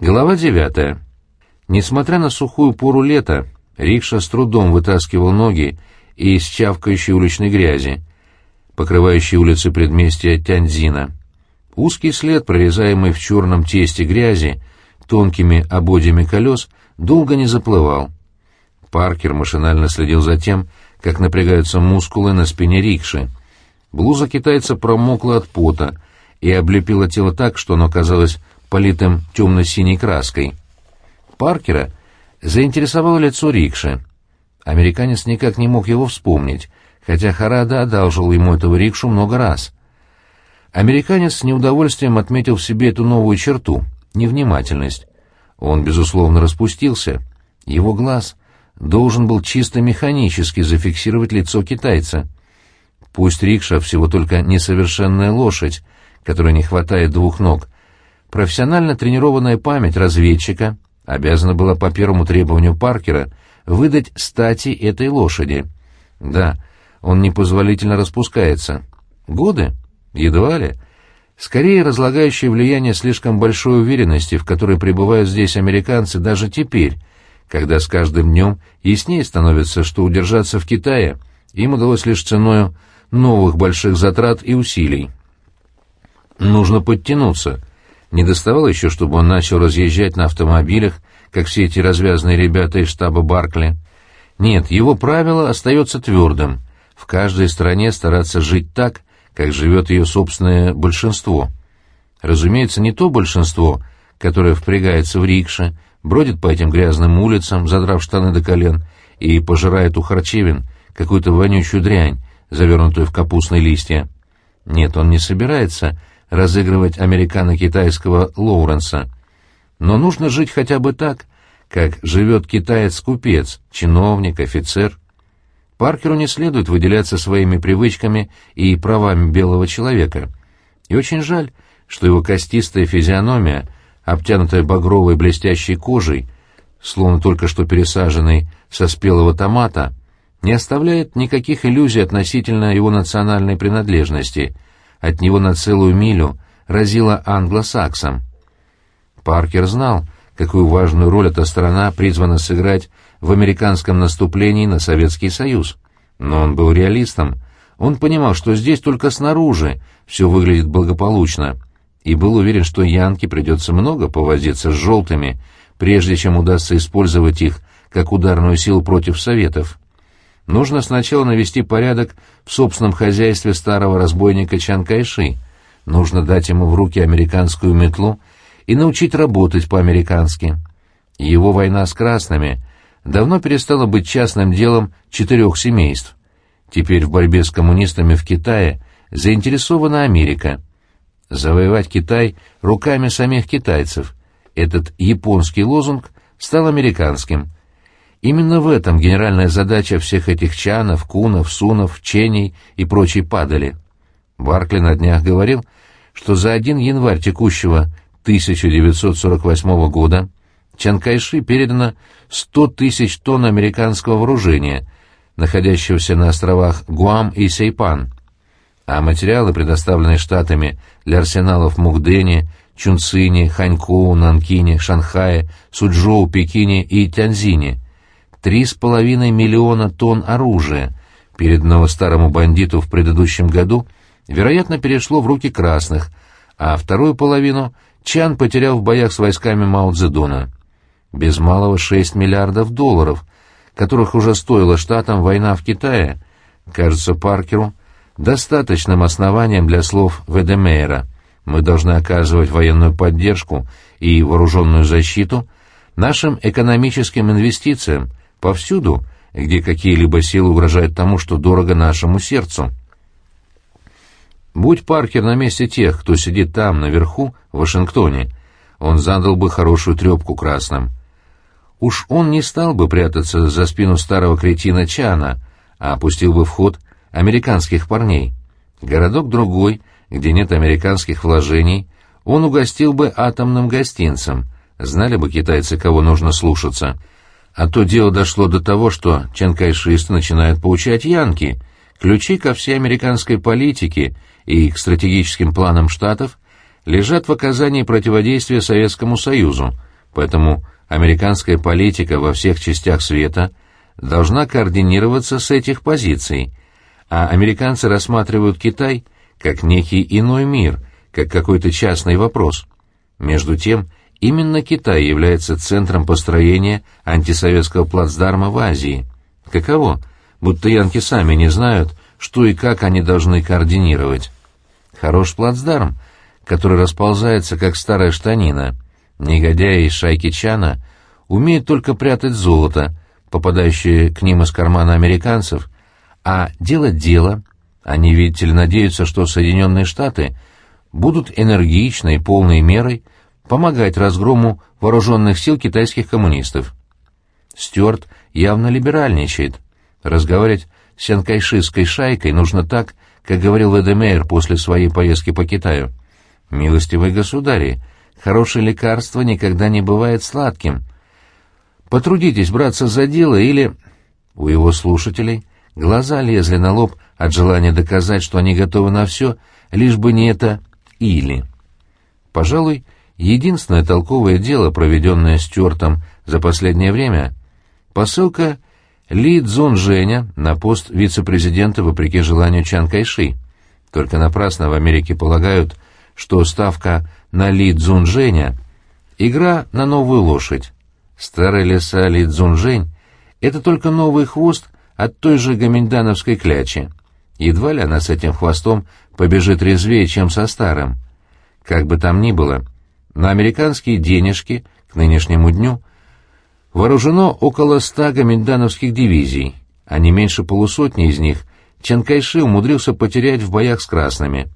Глава девятая. Несмотря на сухую пору лета, рикша с трудом вытаскивал ноги из чавкающей уличной грязи, покрывающей улицы предместья Тяньцзина. Узкий след, прорезаемый в черном тесте грязи, тонкими ободьями колес, долго не заплывал. Паркер машинально следил за тем, как напрягаются мускулы на спине рикши. Блуза китайца промокла от пота и облепила тело так, что оно казалось политым темно-синей краской. Паркера заинтересовало лицо рикши. Американец никак не мог его вспомнить, хотя Харада одалжил ему этого рикшу много раз. Американец с неудовольствием отметил в себе эту новую черту — невнимательность. Он, безусловно, распустился. Его глаз должен был чисто механически зафиксировать лицо китайца. Пусть рикша всего только несовершенная лошадь, которой не хватает двух ног — Профессионально тренированная память разведчика обязана была по первому требованию Паркера выдать стати этой лошади. Да, он непозволительно распускается. Годы? Едва ли. Скорее, разлагающее влияние слишком большой уверенности, в которой пребывают здесь американцы даже теперь, когда с каждым днем яснее становится, что удержаться в Китае им удалось лишь ценою новых больших затрат и усилий. Нужно подтянуться — не доставало еще, чтобы он начал разъезжать на автомобилях, как все эти развязанные ребята из штаба Баркли. Нет, его правило остается твердым. В каждой стране стараться жить так, как живет ее собственное большинство. Разумеется, не то большинство, которое впрягается в рикше, бродит по этим грязным улицам, задрав штаны до колен, и пожирает у харчевин какую-то вонючую дрянь, завернутую в капустные листья. Нет, он не собирается разыгрывать американо-китайского Лоуренса. Но нужно жить хотя бы так, как живет китаец-купец, чиновник, офицер. Паркеру не следует выделяться своими привычками и правами белого человека. И очень жаль, что его костистая физиономия, обтянутая багровой блестящей кожей, словно только что пересаженной со спелого томата, не оставляет никаких иллюзий относительно его национальной принадлежности — от него на целую милю разило англосаксом. Паркер знал, какую важную роль эта страна призвана сыграть в американском наступлении на Советский Союз. Но он был реалистом. Он понимал, что здесь только снаружи все выглядит благополучно, и был уверен, что Янке придется много повозиться с желтыми, прежде чем удастся использовать их как ударную силу против Советов. Нужно сначала навести порядок в собственном хозяйстве старого разбойника Чан Кайши. Нужно дать ему в руки американскую метлу и научить работать по-американски. Его война с красными давно перестала быть частным делом четырех семейств. Теперь в борьбе с коммунистами в Китае заинтересована Америка. Завоевать Китай руками самих китайцев. Этот японский лозунг стал американским – Именно в этом генеральная задача всех этих чанов, кунов, сунов, ченей и прочей падали. Баркли на днях говорил, что за один январь текущего 1948 года Чанкайши передано 100 тысяч тонн американского вооружения, находящегося на островах Гуам и Сейпан, а материалы, предоставленные штатами для арсеналов в Мукдене, Чунцине, Ханькоу, Нанкине, Шанхае, Суджоу, Пекине и Тяньзине – три с половиной миллиона тонн оружия, переданного старому бандиту в предыдущем году, вероятно, перешло в руки красных, а вторую половину Чан потерял в боях с войсками Мао Цзэдуна. Без малого 6 миллиардов долларов, которых уже стоила штатам война в Китае, кажется Паркеру достаточным основанием для слов Ведемейра. Мы должны оказывать военную поддержку и вооруженную защиту нашим экономическим инвестициям, повсюду, где какие-либо силы угрожают тому, что дорого нашему сердцу. Будь Паркер на месте тех, кто сидит там, наверху, в Вашингтоне, он задал бы хорошую трепку красным. Уж он не стал бы прятаться за спину старого кретина Чана, а опустил бы в ход американских парней. Городок другой, где нет американских вложений, он угостил бы атомным гостинцем, знали бы китайцы, кого нужно слушаться — а то дело дошло до того, что ченкайшисты начинают поучать янки. Ключи ко всей американской политике и к стратегическим планам штатов лежат в оказании противодействия Советскому Союзу, Поэтому американская политика во всех частях света должна координироваться с этих позиций, а американцы рассматривают Китай как некий иной мир, как какой-то частный вопрос. Между тем, именно Китай является центром построения антисоветского плацдарма в Азии. Каково? Будто янки сами не знают, что и как они должны координировать. Хорош плацдарм, который расползается, как старая штанина. Негодяи из шайки Чана умеют только прятать золото, попадающее к ним из кармана американцев, а делать дело, они, видите ли, надеются, что Соединенные Штаты будут энергичной, полной мерой помогать разгрому вооруженных сил китайских коммунистов. Стюарт явно либеральничает. Разговаривать с янкайшистской шайкой нужно так, как говорил Эдемейр после своей поездки по Китаю. «Милостивые государи, хорошее лекарство никогда не бывает сладким. Потрудитесь браться за дело или...» У его слушателей глаза лезли на лоб от желания доказать, что они готовы на все, лишь бы не это «или». Пожалуй, единственное толковое дело, проведенное Стюартом за последнее время — посылка Ли Цзун Женя на пост вице-президента вопреки желанию Чан Кайши. Только напрасно в Америке полагают, что ставка на Ли Цзун Женя — игра на новую лошадь. Старая леса Ли Цзун Жень — это только новый хвост от той же гаминдановской клячи. Едва ли она с этим хвостом побежит резвее, чем со старым. Как бы там ни было, на американские денежки к нынешнему дню вооружено около ста гаминдановских дивизий, а не меньше полусотни из них Чан Кайши умудрился потерять в боях с красными.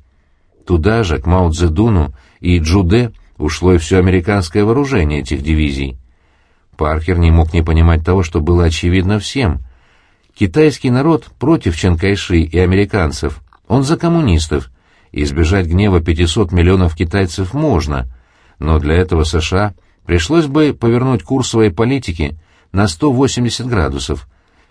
Туда же, к Мао Цзэдуну и Джуде, ушло и все американское вооружение этих дивизий. Паркер не мог не понимать того, что было очевидно всем. Китайский народ против Чан Кайши и американцев, он за коммунистов, избежать гнева 500 миллионов китайцев можно, но для этого США пришлось бы повернуть курс своей политики на 180 градусов,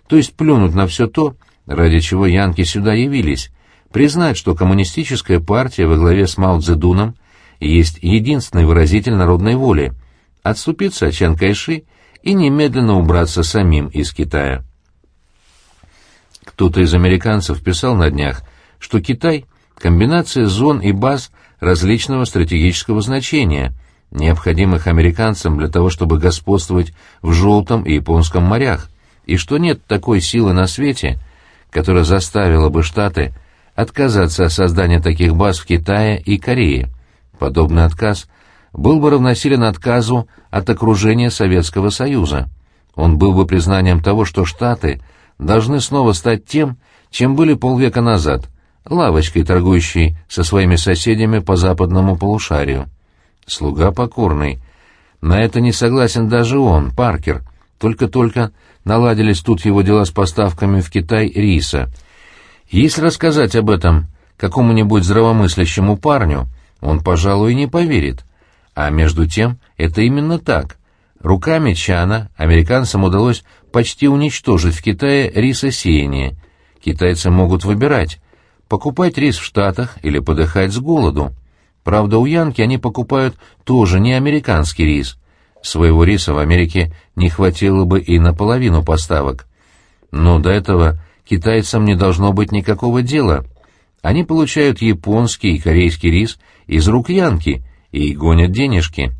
то есть плюнуть на все то, ради чего янки сюда явились, признать, что коммунистическая партия во главе с Мао Цзэдуном есть единственный выразитель народной воли, отступиться от Чан Кайши и немедленно убраться самим из Китая. Кто-то из американцев писал на днях, что Китай комбинация зон и баз различного стратегического значения, необходимых американцам для того, чтобы господствовать в Желтом и Японском морях, и что нет такой силы на свете, которая заставила бы Штаты отказаться от создания таких баз в Китае и Корее. Подобный отказ был бы равносилен отказу от окружения Советского Союза. Он был бы признанием того, что Штаты должны снова стать тем, чем были полвека назад, лавочкой, торгующей со своими соседями по западному полушарию. Слуга покорный. На это не согласен даже он, Паркер. Только-только наладились тут его дела с поставками в Китай риса. Если рассказать об этом какому-нибудь здравомыслящему парню, он, пожалуй, не поверит. А между тем, это именно так. Руками Чана американцам удалось почти уничтожить в Китае рисосеяние. Китайцы могут выбирать, покупать рис в Штатах или подыхать с голоду. Правда, у Янки они покупают тоже не американский рис. Своего риса в Америке не хватило бы и на половину поставок. Но до этого китайцам не должно быть никакого дела. Они получают японский и корейский рис из рук Янки и гонят денежки.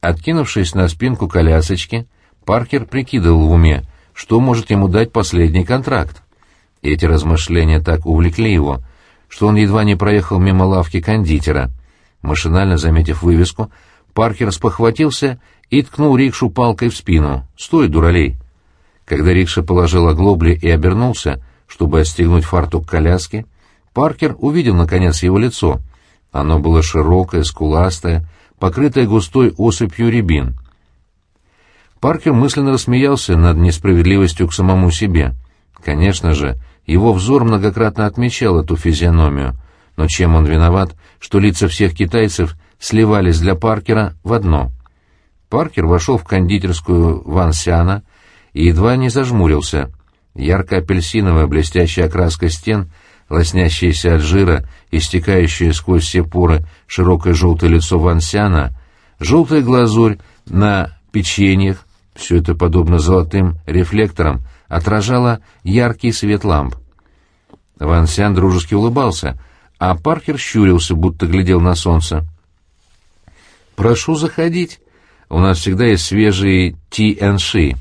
Откинувшись на спинку колясочки, Паркер прикидывал в уме, что может ему дать последний контракт. Эти размышления так увлекли его, что он едва не проехал мимо лавки кондитера. Машинально заметив вывеску, Паркер спохватился и ткнул рикшу палкой в спину. «Стой, дуралей!» Когда рикша положил оглобли и обернулся, чтобы отстегнуть фартук коляски, Паркер увидел, наконец, его лицо. Оно было широкое, скуластое, покрытое густой осыпью рябин. Паркер мысленно рассмеялся над несправедливостью к самому себе. Конечно же, его взор многократно отмечал эту физиономию, но чем он виноват, что лица всех китайцев сливались для Паркера в одно? Паркер вошел в кондитерскую Ван Сяна и едва не зажмурился. Ярко-апельсиновая блестящая окраска стен, лоснящаяся от жира и стекающая сквозь все поры широкое желтое лицо Ван Сяна, желтая глазурь на печеньях, все это, подобно золотым рефлекторам, отражало яркий свет ламп. Ван Сян дружески улыбался, а Паркер щурился, будто глядел на солнце. «Прошу заходить. У нас всегда есть свежие ти-энши».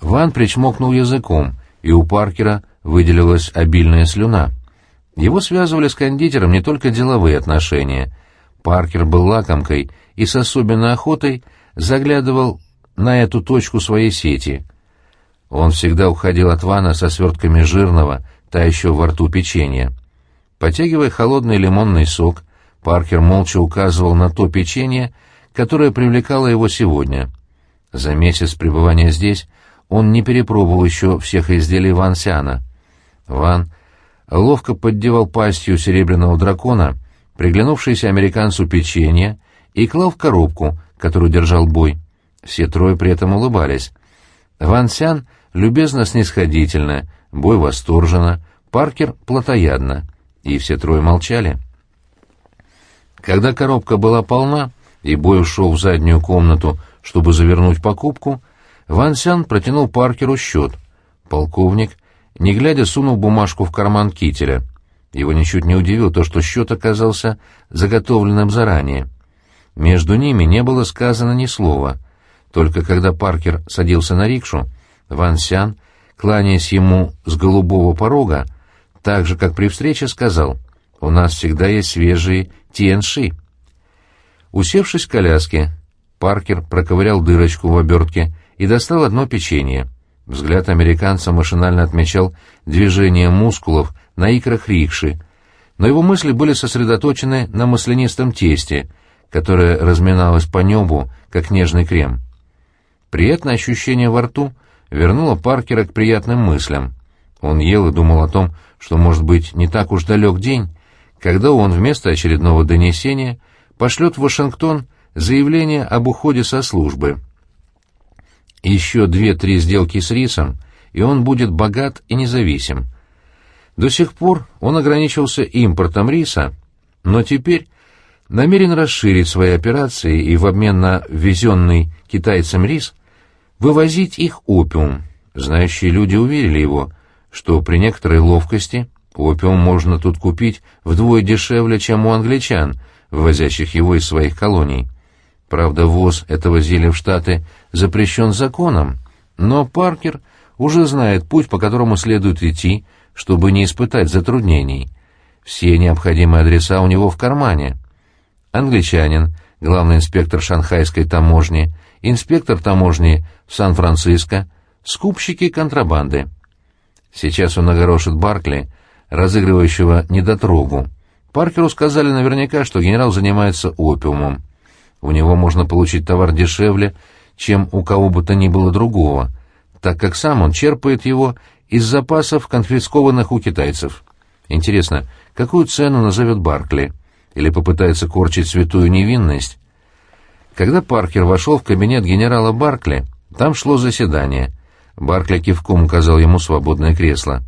Ван причмокнул языком, и у Паркера выделилась обильная слюна. Его связывали с кондитером не только деловые отношения. Паркер был лакомкой и с особенной охотой заглядывал на эту точку своей сети. Он всегда уходил от Вана со свертками жирного, тающего во рту печенья. Потягивая холодный лимонный сок, Паркер молча указывал на то печенье, которое привлекало его сегодня. За месяц пребывания здесь он не перепробовал еще всех изделий Ван Сяна. Ван ловко поддевал пастью серебряного дракона, приглянувшееся американцу печенье, и клал в коробку, которую держал бой. Все трое при этом улыбались. Ван Сян любезно-снисходительно, бой восторженно, Паркер плотоядно, и все трое молчали. Когда коробка была полна, и бой ушел в заднюю комнату, чтобы завернуть покупку, Ван Сян протянул Паркеру счет. Полковник, не глядя, сунул бумажку в карман кителя. Его ничуть не удивило то, что счет оказался заготовленным заранее. Между ними не было сказано ни слова. Только когда Паркер садился на рикшу, Ван Сян, кланяясь ему с голубого порога, так же, как при встрече, сказал, «У нас всегда есть свежие тиенши». Усевшись в коляске, Паркер проковырял дырочку в обертке и достал одно печенье. Взгляд американца машинально отмечал движение мускулов на икрах рикши, но его мысли были сосредоточены на маслянистом тесте, которое разминалось по небу, как нежный крем. Приятное ощущение во рту вернуло Паркера к приятным мыслям. Он ел и думал о том, что, может быть, не так уж далек день, когда он вместо очередного донесения пошлет в Вашингтон заявление об уходе со службы. Еще две-три сделки с рисом, и он будет богат и независим. До сих пор он ограничился импортом риса, но теперь намерен расширить свои операции и в обмен на ввезенный китайцам рис вывозить их опиум. Знающие люди уверили его, что при некоторой ловкости опиум можно тут купить вдвое дешевле, чем у англичан, вывозящих его из своих колоний. Правда, ввоз этого зелья в Штаты запрещен законом, но Паркер уже знает путь, по которому следует идти, чтобы не испытать затруднений. Все необходимые адреса у него в кармане. Англичанин, главный инспектор шанхайской таможни, инспектор таможни Сан-Франциско, скупщики контрабанды. Сейчас он огорошит Баркли, разыгрывающего недотрогу. Паркеру сказали наверняка, что генерал занимается опиумом. У него можно получить товар дешевле, чем у кого бы то ни было другого, так как сам он черпает его из запасов, конфискованных у китайцев. Интересно, какую цену назовет Баркли? Или попытается корчить святую невинность? Когда Паркер вошел в кабинет генерала Баркли, там шло заседание. Баркли кивком указал ему свободное кресло.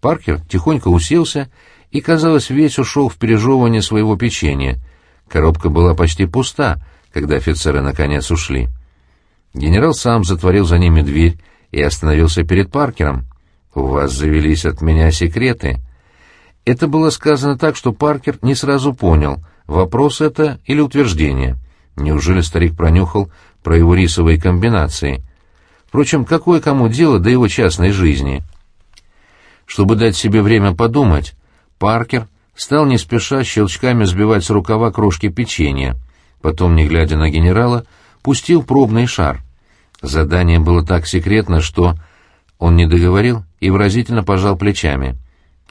Паркер тихонько уселся и, казалось, весь ушел в пережевывание своего печенья — Коробка была почти пуста, когда офицеры наконец ушли. Генерал сам затворил за ними дверь и остановился перед Паркером. «У вас завелись от меня секреты». Это было сказано так, что Паркер не сразу понял, вопрос это или утверждение. Неужели старик пронюхал про его рисовые комбинации? Впрочем, какое кому дело до его частной жизни? Чтобы дать себе время подумать, Паркер стал не спеша щелчками сбивать с рукава крошки печенья. Потом, не глядя на генерала, пустил пробный шар. Задание было так секретно, что он не договорил и выразительно пожал плечами.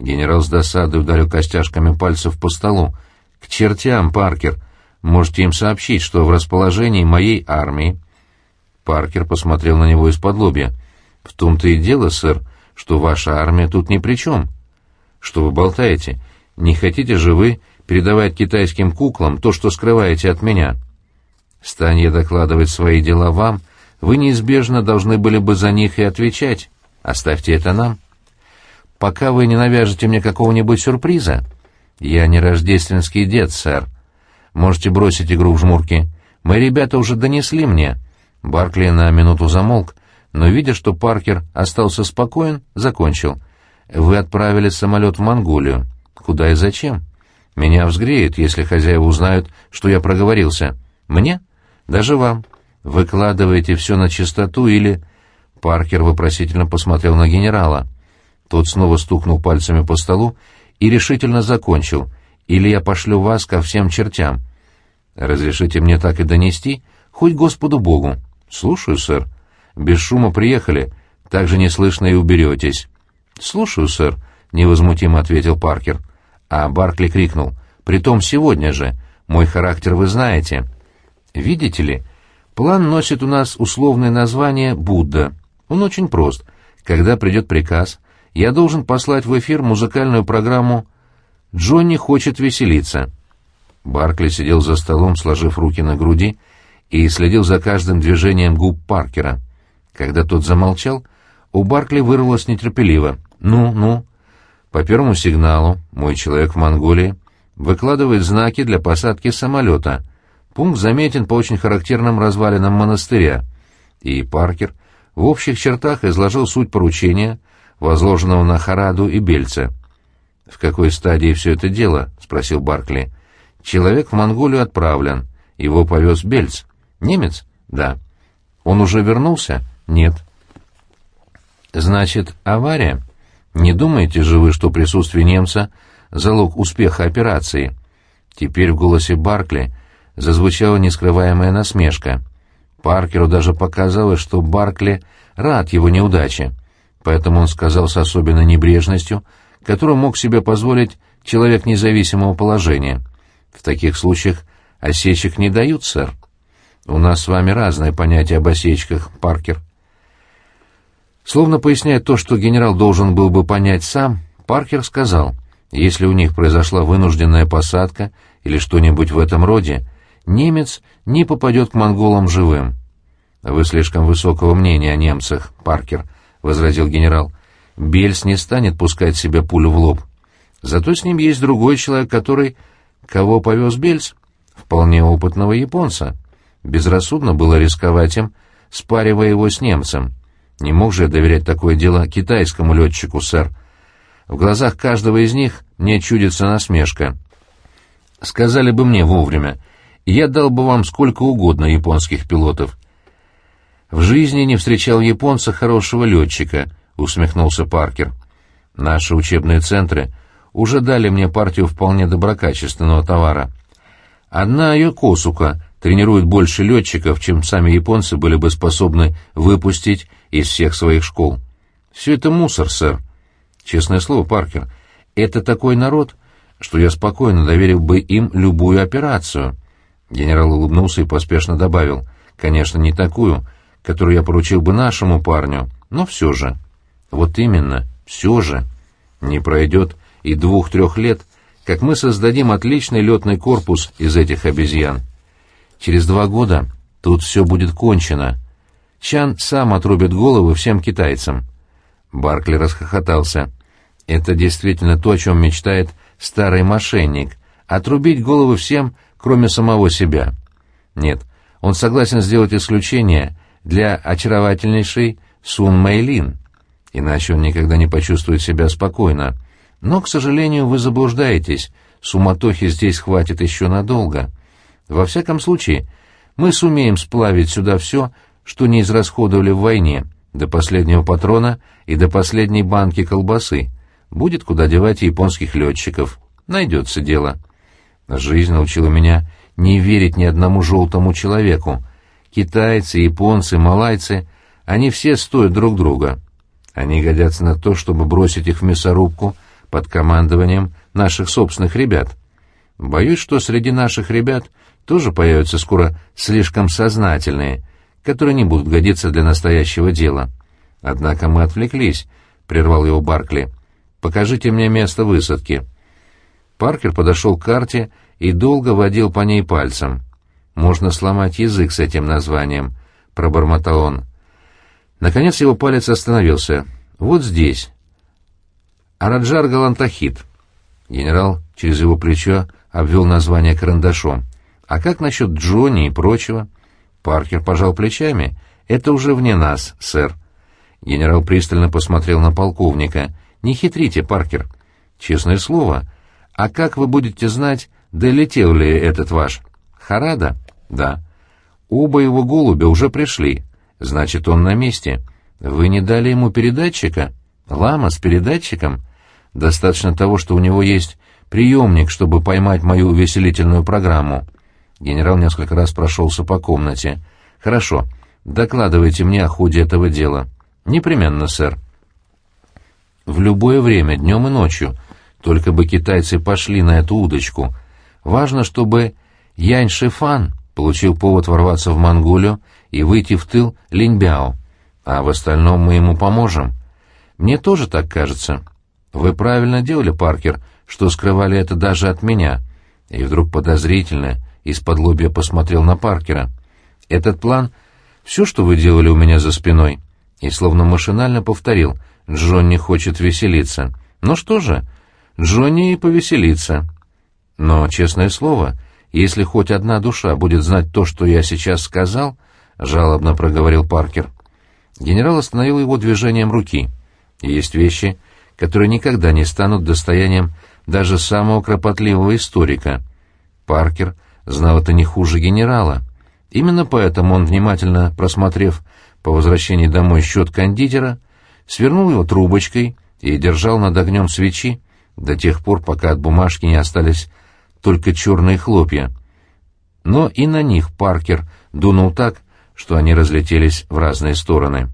Генерал с досадой ударил костяшками пальцев по столу. «К чертям, Паркер! Можете им сообщить, что в расположении моей армии...» Паркер посмотрел на него из-под лобья. «В том-то и дело, сэр, что ваша армия тут ни при чем. Что вы болтаете? Не хотите же вы передавать китайским куклам то, что скрываете от меня? Стань я докладывать свои дела вам, вы неизбежно должны были бы за них и отвечать. Оставьте это нам. Пока вы не навяжете мне какого-нибудь сюрприза. Я не рождественский дед, сэр. Можете бросить игру в жмурки. Мои ребята уже донесли мне». Баркли на минуту замолк, но, видя, что Паркер остался спокоен, закончил. «Вы отправили самолет в Монголию. Куда и зачем? Меня взгреет, если хозяева узнают, что я проговорился. Мне? Даже вам. Выкладываете все на чистоту или...» Паркер вопросительно посмотрел на генерала. Тот снова стукнул пальцами по столу и решительно закончил. «Или я пошлю вас ко всем чертям». «Разрешите мне так и донести? Хоть Господу Богу». «Слушаю, сэр. Без шума приехали, так же неслышно и уберетесь». «Слушаю, сэр», — невозмутимо ответил Паркер. А Баркли крикнул. «Притом сегодня же. Мой характер вы знаете». «Видите ли, план носит у нас условное название «Будда». Он очень прост. Когда придет приказ, я должен послать в эфир музыкальную программу «Джонни хочет веселиться». Баркли сидел за столом, сложив руки на груди, и следил за каждым движением губ Паркера. Когда тот замолчал, у Баркли вырвалось нетерпеливо. «Ну, ну». По первому сигналу мой человек в Монголии выкладывает знаки для посадки самолета. Пункт заметен по очень характерным развалинам монастыря. И Паркер в общих чертах изложил суть поручения, возложенного на Хараду и Бельца. «В какой стадии все это дело?» — спросил Баркли. «Человек в Монголию отправлен. Его повез Бельц. Немец? Да. Он уже вернулся? Нет. Значит, авария? Не думаете же вы, что присутствие немца — залог успеха операции?» Теперь в голосе Баркли зазвучала нескрываемая насмешка — Паркеру даже показалось, что Баркли рад его неудаче, поэтому он сказал с особенной небрежностью, которую мог себе позволить человек независимого положения. «В таких случаях осечек не дают, сэр. У нас с вами разное понятие об осечках, Паркер». Словно поясняя то, что генерал должен был бы понять сам, Паркер сказал, если у них произошла вынужденная посадка или что-нибудь в этом роде, немец не попадет к монголам живым. «Вы слишком высокого мнения о немцах, Паркер», — возразил генерал. «Бельс не станет пускать себе пулю в лоб. Зато с ним есть другой человек, который... Кого повез Бельс? Вполне опытного японца. Безрассудно было рисковать им, спаривая его с немцем. Не мог же я доверять такое дело китайскому летчику, сэр. В глазах каждого из них мне чудится насмешка. Сказали бы мне вовремя — я дал бы вам сколько угодно японских пилотов. В жизни не встречал японца хорошего летчика, усмехнулся Паркер. Наши учебные центры уже дали мне партию вполне доброкачественного товара. Одна Йокосука тренирует больше летчиков, чем сами японцы были бы способны выпустить из всех своих школ. Все это мусор, сэр. Честное слово, Паркер, это такой народ, что я спокойно доверил бы им любую операцию. Генерал улыбнулся и поспешно добавил. «Конечно, не такую, которую я поручил бы нашему парню, но все же». «Вот именно, все же. Не пройдет и двух-трех лет, как мы создадим отличный летный корпус из этих обезьян. Через два года тут все будет кончено. Чан сам отрубит головы всем китайцам». Баркли расхохотался. «Это действительно то, о чем мечтает старый мошенник. Отрубить головы всем, кроме самого себя. Нет, он согласен сделать исключение для очаровательнейшей Сун Мэйлин, иначе он никогда не почувствует себя спокойно. Но, к сожалению, вы заблуждаетесь, суматохи здесь хватит еще надолго. Во всяком случае, мы сумеем сплавить сюда все, что не израсходовали в войне, до последнего патрона и до последней банки колбасы. Будет куда девать японских летчиков. Найдется дело. Жизнь научила меня не верить ни одному желтому человеку. Китайцы, японцы, малайцы — они все стоят друг друга. Они годятся на то, чтобы бросить их в мясорубку под командованием наших собственных ребят. Боюсь, что среди наших ребят тоже появятся скоро слишком сознательные, которые не будут годиться для настоящего дела. Однако мы отвлеклись, — прервал его Баркли. «Покажите мне место высадки». Паркер подошел к карте и долго водил по ней пальцем. «Можно сломать язык с этим названием», — пробормотал он. Наконец его палец остановился. «Вот здесь». «Араджар Галантахит». Генерал через его плечо обвел название карандашом. А как насчет Джонни и прочего? Паркер пожал плечами. Это уже вне нас, сэр. Генерал пристально посмотрел на полковника. Не хитрите, Паркер. Честное слово. А как вы будете знать, долетел ли этот ваш? Харада? Да. Оба его голубя уже пришли. Значит, он на месте. Вы не дали ему передатчика? Лама с передатчиком? Достаточно того, что у него есть приемник, чтобы поймать мою увеселительную программу. Генерал несколько раз прошелся по комнате. Хорошо. Докладывайте мне о ходе этого дела. Непременно, сэр. В любое время, днем и ночью. Только бы китайцы пошли на эту удочку. Важно, чтобы Янь Шифан получил повод ворваться в Монголию и выйти в тыл Линьбяо. А в остальном мы ему поможем. Мне тоже так кажется. Вы правильно делали, Паркер, что скрывали это даже от меня. И вдруг подозрительно из-под лобья посмотрел на Паркера. Этот план — все, что вы делали у меня за спиной. И словно машинально повторил, Джонни хочет веселиться. Ну что же, Джонни и повеселится. Но, честное слово, если хоть одна душа будет знать то, что я сейчас сказал, — жалобно проговорил Паркер. Генерал остановил его движением руки. Есть вещи, которые никогда не станут достоянием даже самого кропотливого историка. Паркер знал это не хуже генерала. Именно поэтому он, внимательно просмотрев по возвращении домой счет кондитера, свернул его трубочкой и держал над огнем свечи до тех пор, пока от бумажки не остались только черные хлопья. Но и на них Паркер дунул так, что они разлетелись в разные стороны.